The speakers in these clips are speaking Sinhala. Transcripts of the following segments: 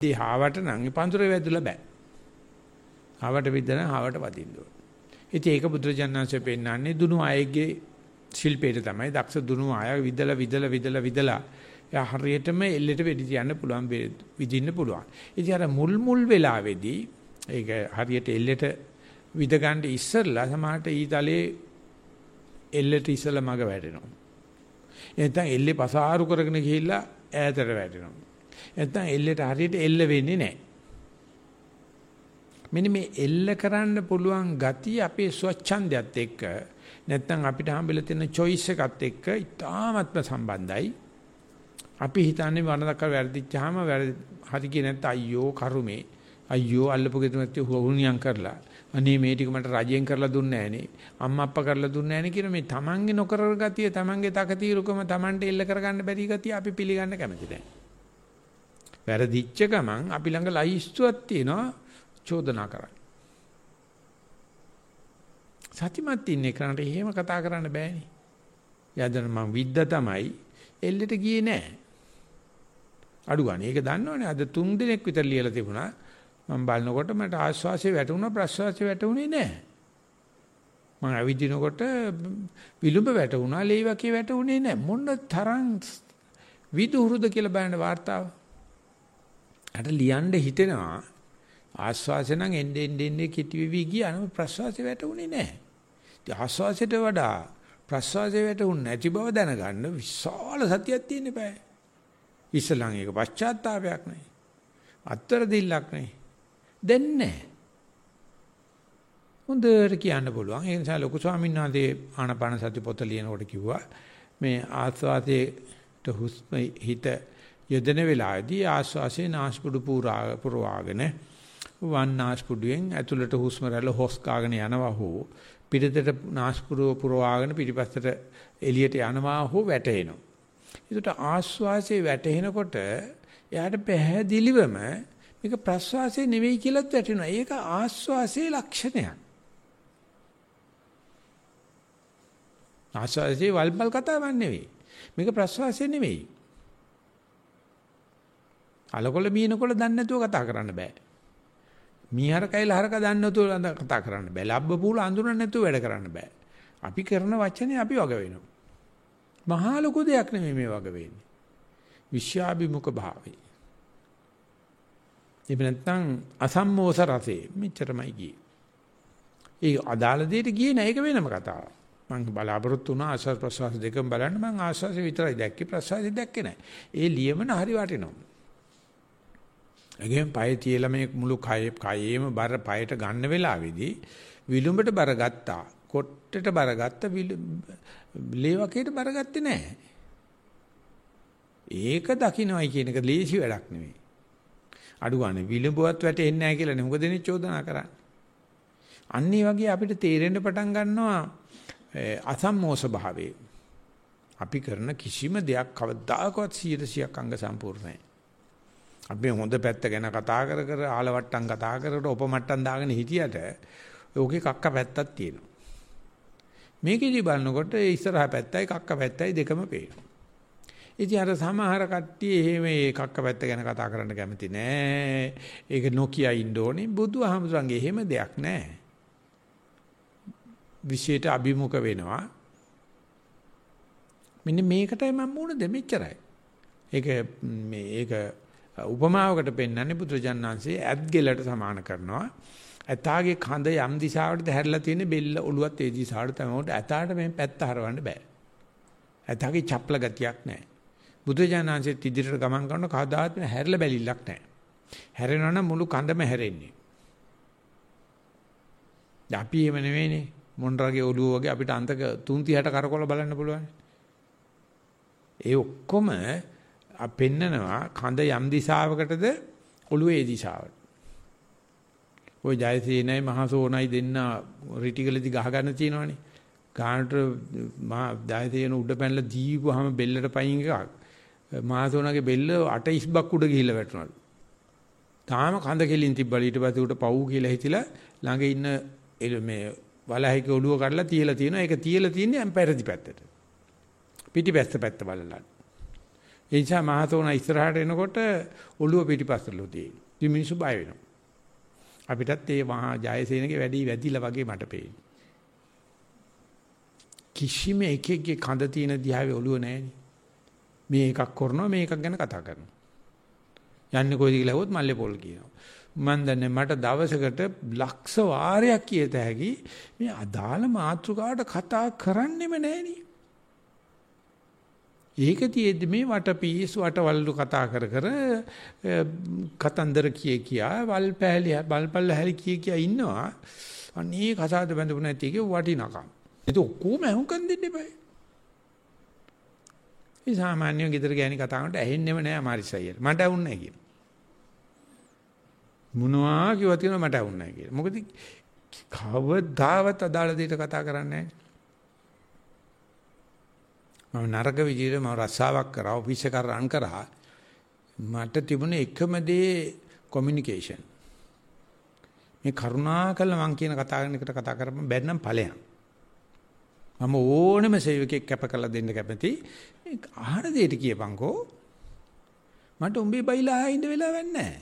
දී හාවට නම් පඳුරේ වැදුලා බෑ. හාවට විද්දන හාවට වදින්න ඕන. ඉතින් ඒක බුදුරජාණන්සේ පෙන්නන්නේ දුනු අයගේ ශිල්පේට තමයි දක්ෂ දුනු අය විදලා විදලා විදලා විදලා එයා හරියටම එල්ලෙට වෙඩි තියන්න පුළුවන් විදින්න පුළුවන්. ඉතින් අර මුල් මුල් වෙලාවේදී ඒක හරියට එල්ලෙට විද ගන්න ඉස්සරලා සමහරට ඊතලේ එල්ලෙට ඉස්සලා මග වැටෙනවා. එතන එල්ලේ පසාරු කරගෙන ගිහිල්ලා ඈතට වැටෙනවා. නැත්නම් එල්ලේට හරියට එල්ල වෙන්නේ නැහැ. මෙන්න මේ එල්ල කරන්න පුළුවන් ගතිය අපේ ස්වච්ඡන්දයත් එක්ක නැත්නම් අපිට හම්බෙලා තියෙන choice එකත් එක්ක ඉතාමත්ම සම්බන්ධයි. අපි හිතන්නේ වරදක වැරදිච්චාම හරි කිය නැත්නම් අයියෝ කරුමේ අයියෝ අල්ලපු ගෙතුමත් හුණියම් කරලා අනේ මේ ටික මට රජයෙන් කරලා දුන්නේ නැහනේ අම්මා අප්පා කරලා දුන්නේ නැහනේ කියන මේ තමන්ගේ නොකර ගතිය තමන්ගේ තකතිරුකම තමන්ට එල්ල කරගන්න බැරි ගතිය අපි පිළිගන්න කැමති නැහැ වැරදිච්ච ගමන් අපි ළඟ ලයිස්තුවක් තියෙනවා චෝදනා කරන්න. සත්‍යමත් ඉන්නේ කරන්නේ එහෙම කතා කරන්න බෑනේ. යදන මං විද්ද තමයි එල්ලෙට ගියේ නෑ. අඩු ගන්න. ඒක දන්නවනේ අද 3 දිනක් විතර ලියලා තිබුණා. මම බලනකොට මට ආශ්වාසය වැටුණා ප්‍රශ්වාසය වැටුනේ නෑ. මම ඇවිදිනකොට විලුඹ වැටුණා, ලේ වකේ වැටුනේ නෑ. මොන තරම් විදුහුරුද කියලා බලන්න වார்த்தාව. අර ලියන්න හිතෙනවා ආස්වාසය නම් එන්නේ එන්නේ කිටි වෙවි ගියා නම් ප්‍රස්වාසය වැටුනේ නැහැ. ඉතින් ආස්වාසයට වඩා ප්‍රස්වාසය වැටුනේ නැති බව දැනගන්න විශාල සතියක් තියෙන්න බෑ. ඉස්සලන් ඒක පශ්චාත්තාවයක් නෙයි. අත්තර දිල්ලක් නෙයි. දැන් නැහැ. හොඳට කියන්න පුළුවන්. ඒ නිසා ලොකු ස්වාමීන් වහන්සේ ආනපාන සති පොත ලියනකොට කිව්වා මේ ආස්වාදයට හුස්ම හිත යෙදෙන වෙලාවේදී ආශ්වාසයේ නාස්පුඩු පුරවාගෙන වන් නාස්පුඩුවෙන් ඇතුළට හුස්ම රැල්ල හොස් කාගෙන යනවා හෝ පිටතට නාස්පුඩුව පුරවාගෙන පිටිපස්සට එළියට යනවා හෝ වැටෙනවා. ඒකට ආශ්වාසයේ වැටෙනකොට එයාට පැහැදිලිවම මේක ප්‍රශ්වාසයේ නෙවෙයි කියලාත් වැටෙනවා. ඒක ආශ්වාසයේ ලක්ෂණයක්. ආශ්වාසයේ වල්පල් කතාවක් නෙවෙයි. මේක ප්‍රශ්වාසයේ නෙවෙයි. අලකොල මීනකොල දන්නේ නැතුව කතා කරන්න බෑ. මීහර කයිල හරක දන්නේ නැතුව කතා කරන්න බෑ. ලබ්බ පූල අඳුරන්නේ නැතුව වැඩ කරන්න බෑ. අපි කරන වචනේ අපි වග වෙනවා. මහා ලොකු දෙයක් නෙමෙයි මේ වග වෙන්නේ. විශ්‍යාභිමුඛ භාවය. එහෙම නැත්නම් අසම්මෝස රසේ මෙච්චරමයි ගියේ. ඒ අදාළ දෙයට ගියේ නෑ ඒක වෙනම කතාවක්. මම බලාපොරොත්තු වුණා ආශ්වාස ප්‍රශ්වාස දෙකම බලන්න මම ආශ්වාසය විතරයි දැක්කේ ප්‍රශ්වාසය දැක්කේ නෑ. ඒ ලියමන හරි වටිනවා. ඒකෙන් පය තියලා මේ මුළු කය කයේම බර පයට ගන්න වෙලාවේදී විලුඹට බර ගත්තා. කොට්ටට බර ගත්ත ලේවකේට බර ගත්තේ නැහැ. ඒක දකින්නයි කියන එක ලේසි වැඩක් නෙවෙයි. අඩුවනේ විලුඹවත් වැටෙන්නේ නැහැ කියලා නේ මොකද දෙනේ චෝදනා කරන්නේ. අන්න වගේ අපිට තේරෙන්න පටන් ගන්නවා අසම්මෝස භාවයේ. අපි කරන කිසිම දෙයක් කවදාකවත් 100%ක් අංග සම්පූර්ණ නැහැ. අපි හොඳ පැත්ත ගැන කතා කර කර ආලවට්ටම් කතා කර කර උපමට්ටම් දාගෙන හිටියට ඕකේ කක්ක පැත්තක් තියෙනවා. මේකෙදි බලනකොට ඉස්සරහ පැත්තයි කක්ක පැත්තයි දෙකම පේනවා. ඉතින් අර සමහර කට්ටිය එහෙම මේ කක්ක පැත්ත ගැන කතා කරන්න කැමති නෑ. ඒක නොකිය ඉන්න ඕනේ. බුදුහාමුදුරන්ගේ එහෙම දෙයක් නෑ. විශේෂයට අභිමුඛ වෙනවා. මෙන්න මේකටයි මම මුණ දෙමෙච්චරයි. ඒක මේ ඒක උපමාවකට පෙන්වන්නේ පුත්‍රජානන්සේ ඇත් ගෙලට සමාන කරනවා. ඇතාගේ කඳ යම් දිශාවකටද හැරිලා තියෙන බෙල්ල ඔළුවත් ඒ දිශාවට තමයි. ඇතාට මේ පැත්ත හරවන්න බෑ. ඇතාගේ චප්ල ගතියක් නැහැ. බුදුජානන්සෙත් ඉදිරියට ගමන් කරන කවදාත් හැරිලා බැලිල්ලක් නැහැ. හැරෙනවා නම් මුළු කඳම හැරෙන්නේ. අපි එහෙම නෙවෙයිනේ. මොණරගේ ඔළුව වගේ අපිට අන්තක 330ට කරකොල බලන්න පුළුවන්. ඒ ඔක්කොම පෙන්නනවා කඳ යම් දිශාවකටද ඔළුවේ දිශාවට. ওই ජයසේනයි මහසෝනයි දෙන්න රිටිකලදී ගහ ගන්න තියෙනවනේ. ගානට මා ජයසේන උඩ පැනලා දීපුවාම බෙල්ලට පයින් එකක්. මහසෝනගේ බෙල්ල අට ඉස්බක් උඩ ගිහිල්ලා වැටුණලු. තාම කඳ කෙලින් තිබ්බල ඊට පස්සේ උට පව් කියලා හිතිලා ළඟ ඉන්න මේ වලහික ඔළුව කඩලා තියලා තියෙනවා. ඒක තියලා තියන්නේ ඇම්පයරදි පැත්තට. පිටිපැස්ස පැත්ත බලලා. ඒ නිසා මහතෝන ඉස්සරහට එනකොට ඔළුව පිටිපස්සලු තියෙනවා. ඉතින් මිනිස්සු බය වෙනවා. අපිටත් ඒ මහා ජයසේනගේ වැඩි වැඩිලා වගේ මට පේනවා. කිසිම එකෙක්ගේ කඳ තියෙන දිහාවේ ඔළුව නැහෙනි. මේ එකක් කරනවා මේ එකක් ගැන කතා කරනවා. යන්නේ කොයිද කියලා හොත් මල්ලේ පොල් කියනවා. මන් දන්නේ මට දවසකට ලක්ෂ වාරයක් කියත හැකි මේ අදාළ මාතෘකාවට කතා කරන්නෙම නෑනේ. ඒක තියෙද්දි මේ වටපීස් වටවල්ලු කතා කර කර කතන්දර කිය කියා වල් පැහැලිය බල්පල්ල හැලි කිය කියා ඉන්නවා. අනේ කසාද බඳපු නැති එකේ වටිනකම්. ඒක ඔක්කොම අහුම්කම් දෙන්න එපා. මේ සාමාන්‍ය ගෙදර ගෑණි කතා කරනට ඇහෙන්නෙම නෑ මාරිසයියට. මට ඇහුන්නේ නෑ කියන. මොනවා කිව්වත් කියනවා මට ඇහුන්නේ නෑ කියලා. මොකද කවදාවත් අදාළ දෙයට කතා කරන්නේ නෑ. මම නරක විදිහට මම රස්සාවක් කරා ඔෆිස් එක රන් කරා. මට තිබුණ එකම දේ කොමියුනිකේෂන් මේ කරුණාකර මං කියන කතා කරන එකට කතා කරපම් බැන්නම් ඵලයන් මම ඕනෙම සේවකෙක් කැප කරලා දෙන්න කැමති. ආහාර දෙයට කියපන්කෝ. මට උඹේ බයිලා ආයින්ද වෙලාවක් නැහැ.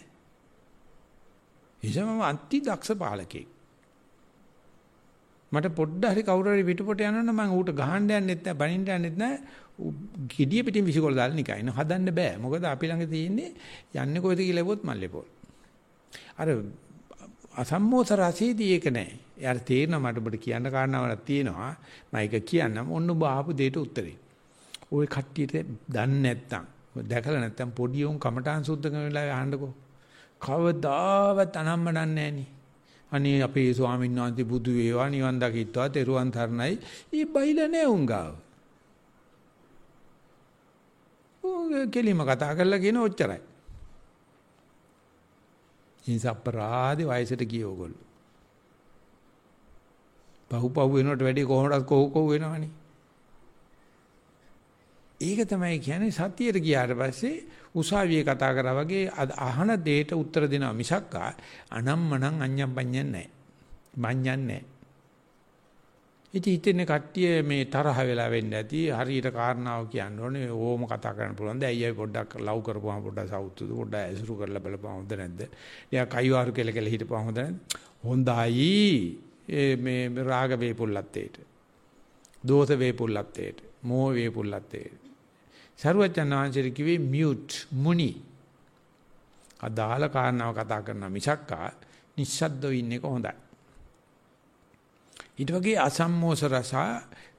එසම අන්ති දක්ෂ පාලකෙක්. මට පොඩ්ඩ හරි කවුරු හරි පිටපොට යනවනම් මම ඌට ගහන්න යන්නෙත් නැහැ බනින්න යන්නෙත් නැහැ gediya පිටින් විසිකොල දාලා නිකන් ඉන්න හදන්න බෑ. මොකද අපි ළඟ තියෙන්නේ යන්නේ කොයිද කියලා ලැබුවොත් මල්ලේ පොල් අර අසම්මෝස රසීදී ඒක නෑ. යාර තේරෙනවා මට ඔබට කියන්න කාරණාවක් තියෙනවා. මම ඒක කියන්නම්. ඔන්න ඔබ ආපු දෙයට උත්තරේ. ওই කට්ටියට දන්නේ නැත්තම් දැකලා නැත්තම් පොඩි උන් කමටහන් සුද්ධ කරන වෙලාවේ අහන්නකෝ. කවදාවත් අනම්මනන්නේ නෑනේ. අනේ අපේ ස්වාමීන් වහන්සේ බුදු වේවා නිවන් දකිත්වා තෙරුවන් තරණයි. ඊ බයිල නෑ උංගාව. උංග කෙලිම කතා කරලා කියන ඔච්චරයි. ඉන්ස අපරාධේ වයසට ගිය ඕගොල්ලෝ. පහු පහු වෙනකොට වැඩි කොහොමද කොහො කොහො වෙනවනේ. ඒක තමයි කියන්නේ සතියට ගියාට පස්සේ උසාවියේ කතා කරා වගේ අහන දෙයට උත්තර දෙනවා මිසක් අනම්මනම් අඤ්ඤම් පඤ්ඤම් නැහැ. මඤ්ඤම් නැහැ. ඉතින් හිතෙන්නේ කට්ටිය මේ තරහ වෙලා වෙන්න ඇති හරියට කාරණාව කියන්න ඕනේ ඕම කතා කරන්න පුළුවන්. දැන් අයියා පොඩ්ඩක් ලව් කරපුවාම පොඩ්ඩක් සවුත්තුද පොඩ්ඩක් ඇසුරු කරලා බලපුවාම හොඳ නැද්ද? ටිකක් අයිවාරු කෙල කෙල හිටපුවාම හොඳ නැද්ද? හොඳයි. මේ රාග වේපුල්ලත්තේට. දෝෂ වේපුල්ලත්තේට. මෝහ වේපුල්ලත්තේට. සරුවචන් වහන්සේ කිව්වේ මියුට් මුනි. අදාළ කාරණාව කතා කරන මිසක්කා නිස්සද්දව ඉන්න එක හොඳයි. ඊට වගේ අසම්මෝස රස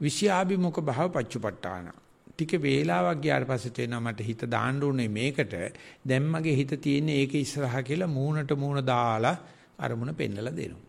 විෂයාභිමුඛ භාව පච්චුපට්ඨාන. ටික වේලාවක් ගියාට පස්සේ තේනවා මට හිත දාන්න උනේ මේකට. දැන් මගේ හිත තියෙන්නේ ඒක ඉස්සරහා කියලා මූණට මූණ දාලා අරමුණ පෙන්නලා දෙනවා.